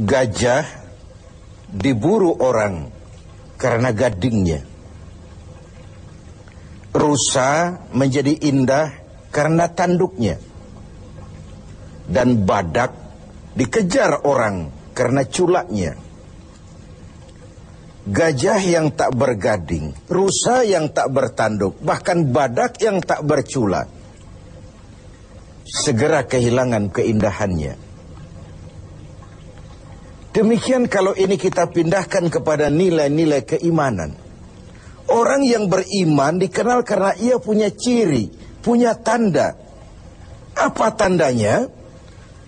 gajah diburu orang karena gadingnya. Rusa menjadi indah karena tanduknya. Dan badak dikejar orang karena culaknya. Gajah yang tak bergading, rusa yang tak bertanduk, bahkan badak yang tak berculak. Segera kehilangan keindahannya. Demikian kalau ini kita pindahkan kepada nilai-nilai keimanan. Orang yang beriman dikenal karena ia punya ciri, punya tanda. Apa tandanya?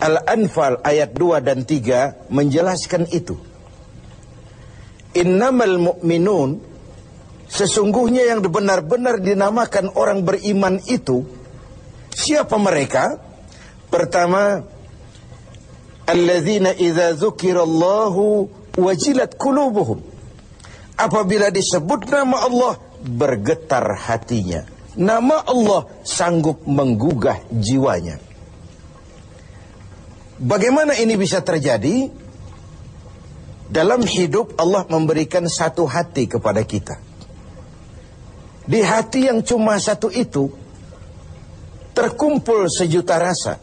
Al-Anfal ayat 2 dan 3 menjelaskan itu. Innamal mu'minun Sesungguhnya yang benar-benar dinamakan orang beriman itu Siapa mereka? Pertama Alladzina idza dzukirallahu wajilat qulubuhum Apabila disebut nama Allah bergetar hatinya Nama Allah sanggup menggugah jiwanya Bagaimana ini bisa terjadi? Dalam hidup Allah memberikan satu hati kepada kita. Di hati yang cuma satu itu terkumpul sejuta rasa.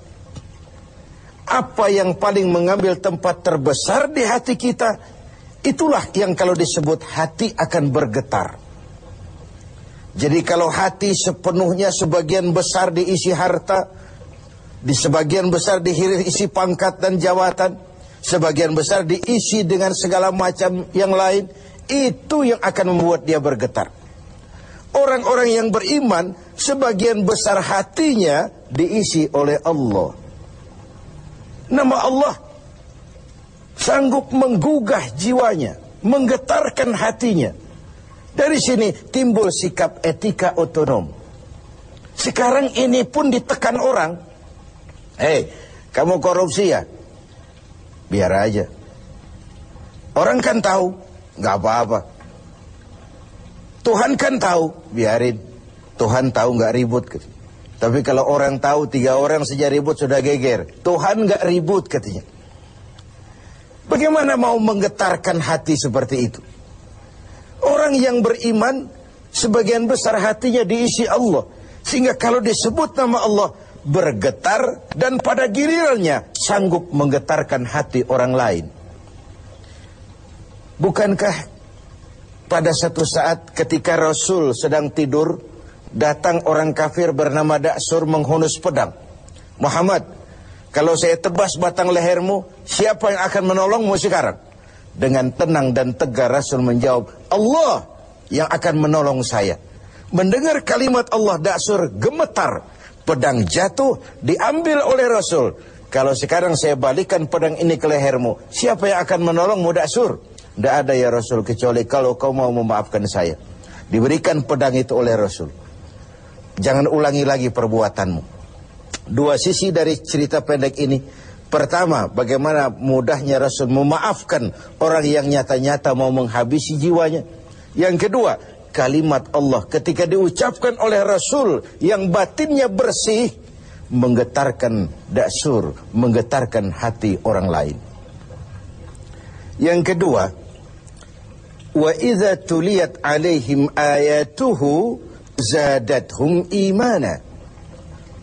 Apa yang paling mengambil tempat terbesar di hati kita, itulah yang kalau disebut hati akan bergetar. Jadi kalau hati sepenuhnya sebagian besar diisi harta, di sebagian besar diisi pangkat dan jawatan, sebagian besar diisi dengan segala macam yang lain, itu yang akan membuat dia bergetar. Orang-orang yang beriman, sebagian besar hatinya diisi oleh Allah. Nama Allah sanggup menggugah jiwanya, menggetarkan hatinya. Dari sini timbul sikap etika otonom. Sekarang ini pun ditekan orang. Hei, kamu korupsi ya? biar aja. Orang kan tahu, nggak apa-apa. Tuhan kan tahu, biarin. Tuhan tahu nggak ribut. Tapi kalau orang tahu tiga orang sejak ribut sudah geger. Tuhan nggak ribut katanya. Bagaimana mau menggetarkan hati seperti itu? Orang yang beriman sebagian besar hatinya diisi Allah. Sehingga kalau disebut nama Allah bergetar dan pada gilirannya sanggup menggetarkan hati orang lain. Bukankah pada satu saat ketika Rasul sedang tidur, datang orang kafir bernama Daksur menghunus pedang. Muhammad, kalau saya tebas batang lehermu, siapa yang akan menolongmu sekarang? Dengan tenang dan tegar Rasul menjawab, Allah yang akan menolong saya. Mendengar kalimat Allah Daksur gemetar, pedang jatuh, diambil oleh Rasul. Kalau sekarang saya balikan pedang ini ke lehermu, siapa yang akan menolongmu Daksur? Tidak ada ya Rasul kecuali kalau kau mau memaafkan saya. Diberikan pedang itu oleh Rasul. Jangan ulangi lagi perbuatanmu. Dua sisi dari cerita pendek ini. Pertama, bagaimana mudahnya Rasul memaafkan orang yang nyata-nyata mau menghabisi jiwanya. Yang kedua, kalimat Allah ketika diucapkan oleh Rasul yang batinnya bersih menggetarkan daksur, menggetarkan hati orang lain. Yang kedua, wa idza alaihim ayatuhu zadathum imana.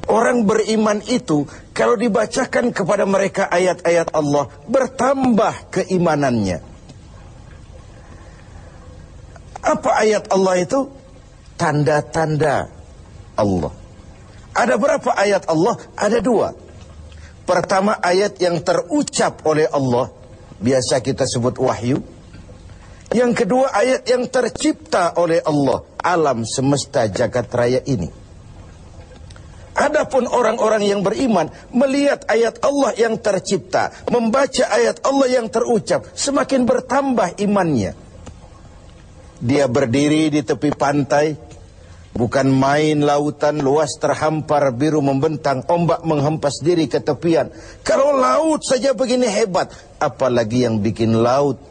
Orang beriman itu kalau dibacakan kepada mereka ayat-ayat Allah bertambah keimanannya. Apa ayat Allah itu? Tanda-tanda Allah. Ada berapa ayat Allah? Ada dua. Pertama ayat yang terucap oleh Allah. Biasa kita sebut wahyu. Yang kedua ayat yang tercipta oleh Allah. Alam semesta jagat raya ini. Adapun orang-orang yang beriman melihat ayat Allah yang tercipta, membaca ayat Allah yang terucap, semakin bertambah imannya. Dia berdiri di tepi pantai, Bukan main lautan luas terhampar biru membentang, ombak menghempas diri ke tepian. Kalau laut saja begini hebat, apalagi yang bikin laut.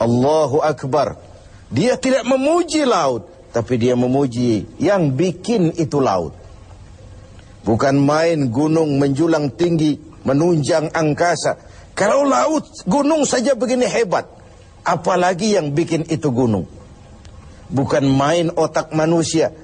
Allahu Akbar. Dia tidak memuji laut, tapi dia memuji yang bikin itu laut. Bukan main gunung menjulang tinggi, menunjang angkasa. Kalau laut, gunung saja begini hebat, apalagi yang bikin itu gunung. Bukan main otak manusia.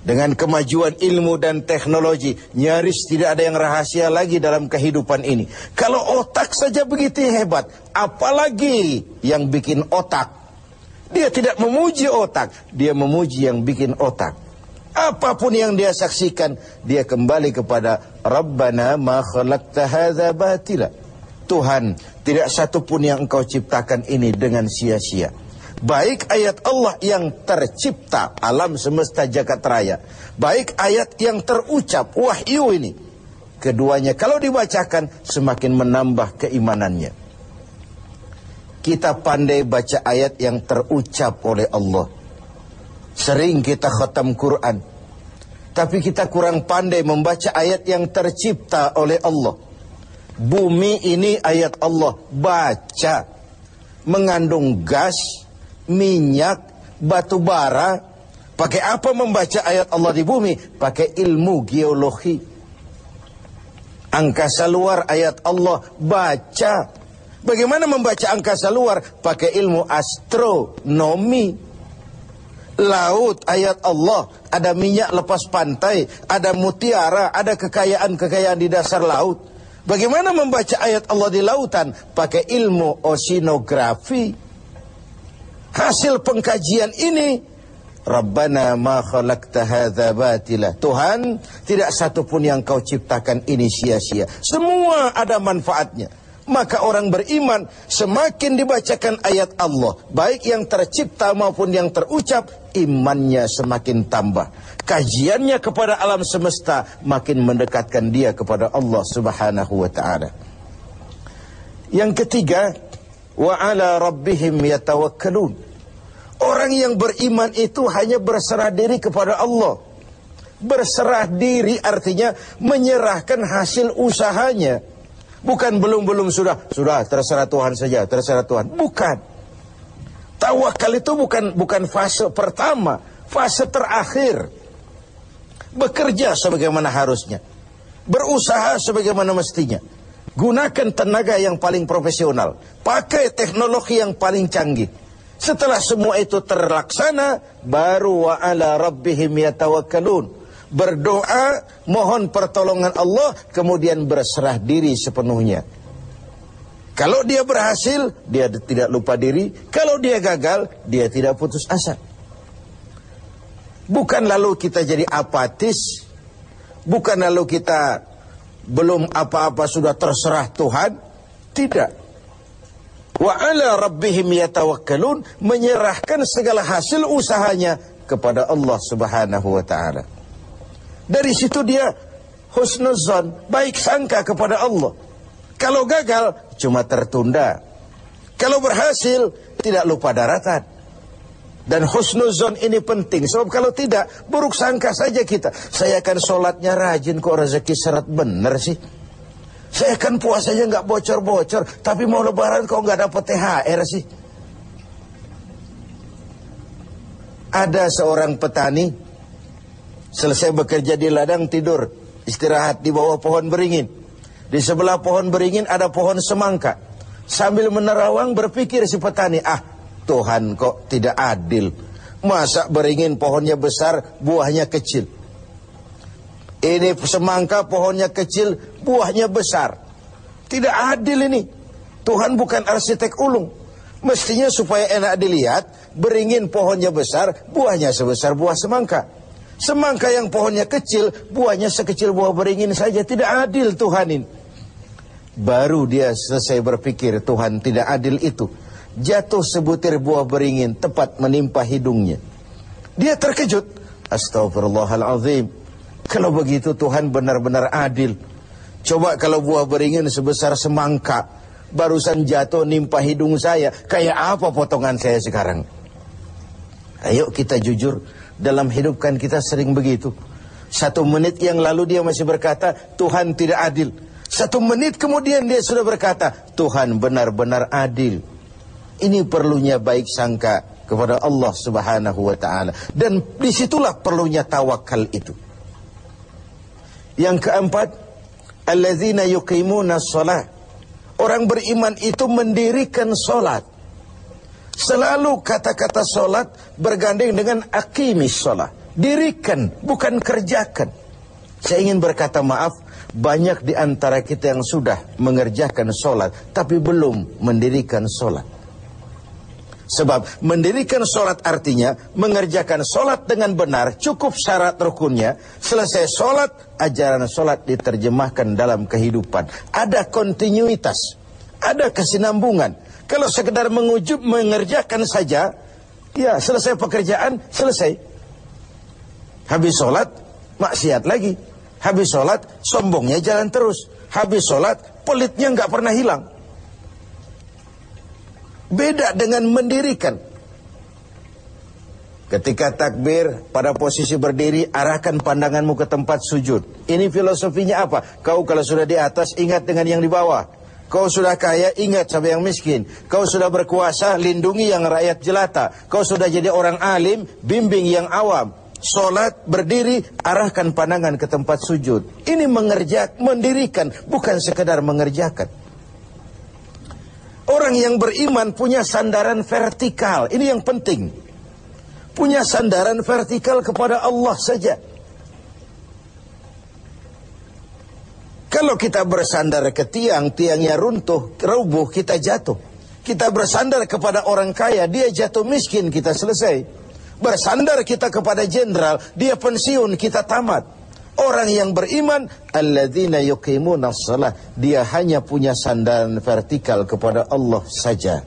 Dengan kemajuan ilmu dan teknologi, nyaris tidak ada yang rahasia lagi dalam kehidupan ini. Kalau otak saja begitu hebat, apalagi yang bikin otak. Dia tidak memuji otak, dia memuji yang bikin otak. Apa pun yang dia saksikan, dia kembali kepada Rabbana ma khalaqta hadza batila. Tuhan, tidak satu pun yang engkau ciptakan ini dengan sia-sia. Baik ayat Allah yang tercipta alam semesta jagat raya. Baik ayat yang terucap wahyu ini. Keduanya kalau dibacakan semakin menambah keimanannya. Kita pandai baca ayat yang terucap oleh Allah. Sering kita khatam Quran. Tapi kita kurang pandai membaca ayat yang tercipta oleh Allah. Bumi ini ayat Allah. Baca. Mengandung gas minyak, batu bara. Pakai apa membaca ayat Allah di bumi? Pakai ilmu geologi. Angkasa luar ayat Allah baca. Bagaimana membaca angkasa luar? Pakai ilmu astronomi. Laut ayat Allah. Ada minyak lepas pantai. Ada mutiara. Ada kekayaan-kekayaan di dasar laut. Bagaimana membaca ayat Allah di lautan? Pakai ilmu oceanografi. Hasil pengkajian ini Rabbana ma khalaqta hadza batila. Tuhan, tidak satu pun yang kau ciptakan ini sia-sia. Semua ada manfaatnya. Maka orang beriman semakin dibacakan ayat Allah, baik yang tercipta maupun yang terucap, imannya semakin tambah. Kajiannya kepada alam semesta makin mendekatkan dia kepada Allah Subhanahu wa taala. Yang ketiga, wa ala rabbihim yatawakkalun. Orang yang beriman itu hanya berserah diri kepada Allah. Berserah diri artinya menyerahkan hasil usahanya. Bukan belum-belum sudah, sudah terserah Tuhan saja, terserah Tuhan. Bukan. Tawakal itu bukan bukan fase pertama, fase terakhir. Bekerja sebagaimana harusnya. Berusaha sebagaimana mestinya. Gunakan tenaga yang paling profesional. Pakai teknologi yang paling canggih. Setelah semua itu terlaksana, baru wa ala rabbihim yatawakkalun. Berdoa, mohon pertolongan Allah, kemudian berserah diri sepenuhnya. Kalau dia berhasil, dia tidak lupa diri. Kalau dia gagal, dia tidak putus asa. Bukan lalu kita jadi apatis. Bukan lalu kita belum apa-apa sudah terserah Tuhan? Tidak. Wa ala rabbihim yatawakkalun menyerahkan segala hasil usahanya kepada Allah Subhanahu wa taala. Dari situ dia husnuzon, baik sangka kepada Allah. Kalau gagal cuma tertunda. Kalau berhasil tidak lupa daratan. Dan husnuzon ini penting. Sebab kalau tidak, buruk sangka saja kita. Saya akan sholatnya rajin kok rezeki seret bener sih. Saya akan puasanya nggak bocor-bocor. Tapi mau lebaran kok nggak dapat THR sih. Ada seorang petani. Selesai bekerja di ladang tidur. Istirahat di bawah pohon beringin. Di sebelah pohon beringin ada pohon semangka. Sambil menerawang berpikir si petani, ah Tuhan kok tidak adil. Masa beringin pohonnya besar, buahnya kecil. Ini semangka pohonnya kecil, buahnya besar. Tidak adil ini. Tuhan bukan arsitek ulung. Mestinya supaya enak dilihat, beringin pohonnya besar, buahnya sebesar buah semangka. Semangka yang pohonnya kecil, buahnya sekecil buah beringin saja. Tidak adil Tuhan ini. Baru dia selesai berpikir Tuhan tidak adil itu jatuh sebutir buah beringin tepat menimpa hidungnya. Dia terkejut. Astagfirullahalazim. Kalau begitu Tuhan benar-benar adil. Coba kalau buah beringin sebesar semangka barusan jatuh nimpa hidung saya, kayak apa potongan saya sekarang? Ayo kita jujur, dalam hidup kan kita sering begitu. Satu menit yang lalu dia masih berkata, Tuhan tidak adil. Satu menit kemudian dia sudah berkata, Tuhan benar-benar adil. Ini perlunya baik sangka kepada Allah Subhanahu wa taala dan di situlah perlunya tawakal itu. Yang keempat, alladzina yuqimuna shalah. Orang beriman itu mendirikan solat. Selalu kata-kata solat bergandeng dengan akimis solat. Dirikan, bukan kerjakan. Saya ingin berkata maaf, banyak di antara kita yang sudah mengerjakan solat, tapi belum mendirikan solat. Sebab mendirikan solat artinya mengerjakan solat dengan benar, cukup syarat rukunnya. Selesai solat, ajaran solat diterjemahkan dalam kehidupan. Ada kontinuitas, ada kesinambungan. Kalau sekedar mengujub mengerjakan saja, ya selesai pekerjaan, selesai. Habis solat, maksiat lagi. Habis sholat, sombongnya jalan terus. Habis sholat, pelitnya nggak pernah hilang. Beda dengan mendirikan. Ketika takbir, pada posisi berdiri, arahkan pandanganmu ke tempat sujud. Ini filosofinya apa? Kau kalau sudah di atas, ingat dengan yang di bawah. Kau sudah kaya, ingat sama yang miskin. Kau sudah berkuasa, lindungi yang rakyat jelata. Kau sudah jadi orang alim, bimbing yang awam. Solat, berdiri, arahkan pandangan ke tempat sujud. Ini mengerjak, mendirikan, bukan sekedar mengerjakan. Orang yang beriman punya sandaran vertikal. Ini yang penting. Punya sandaran vertikal kepada Allah saja. Kalau kita bersandar ke tiang, tiangnya runtuh, rubuh, kita jatuh. Kita bersandar kepada orang kaya, dia jatuh miskin, kita selesai. Bersandar kita kepada jenderal, dia pensiun, kita tamat. Orang yang beriman, alladzina yuqimuna shalah, dia hanya punya sandaran vertikal kepada Allah saja.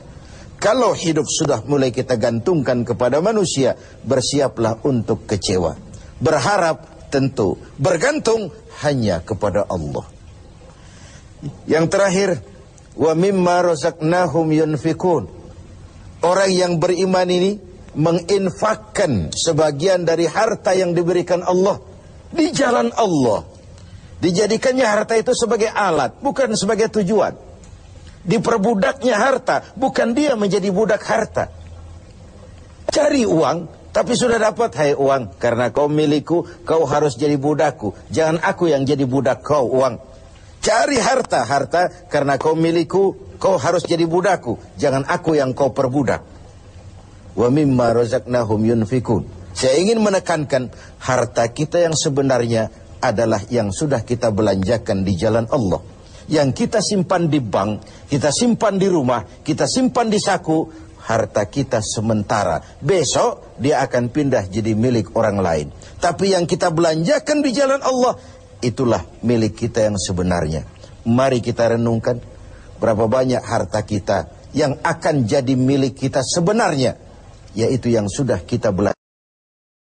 Kalau hidup sudah mulai kita gantungkan kepada manusia, bersiaplah untuk kecewa. Berharap tentu, bergantung hanya kepada Allah. Yang terakhir, wa mimma razaqnahum yunfikun. Orang yang beriman ini menginfakkan sebagian dari harta yang diberikan Allah di jalan Allah. Dijadikannya harta itu sebagai alat, bukan sebagai tujuan. Diperbudaknya harta, bukan dia menjadi budak harta. Cari uang, tapi sudah dapat, hai uang, karena kau milikku, kau harus jadi budakku. Jangan aku yang jadi budak kau, uang. Cari harta, harta, karena kau milikku, kau harus jadi budakku. Jangan aku yang kau perbudak wa mimma razaqnahum yunfikun. Saya ingin menekankan harta kita yang sebenarnya adalah yang sudah kita belanjakan di jalan Allah. Yang kita simpan di bank, kita simpan di rumah, kita simpan di saku, harta kita sementara. Besok dia akan pindah jadi milik orang lain. Tapi yang kita belanjakan di jalan Allah, itulah milik kita yang sebenarnya. Mari kita renungkan berapa banyak harta kita yang akan jadi milik kita sebenarnya yaitu yang sudah kita belajar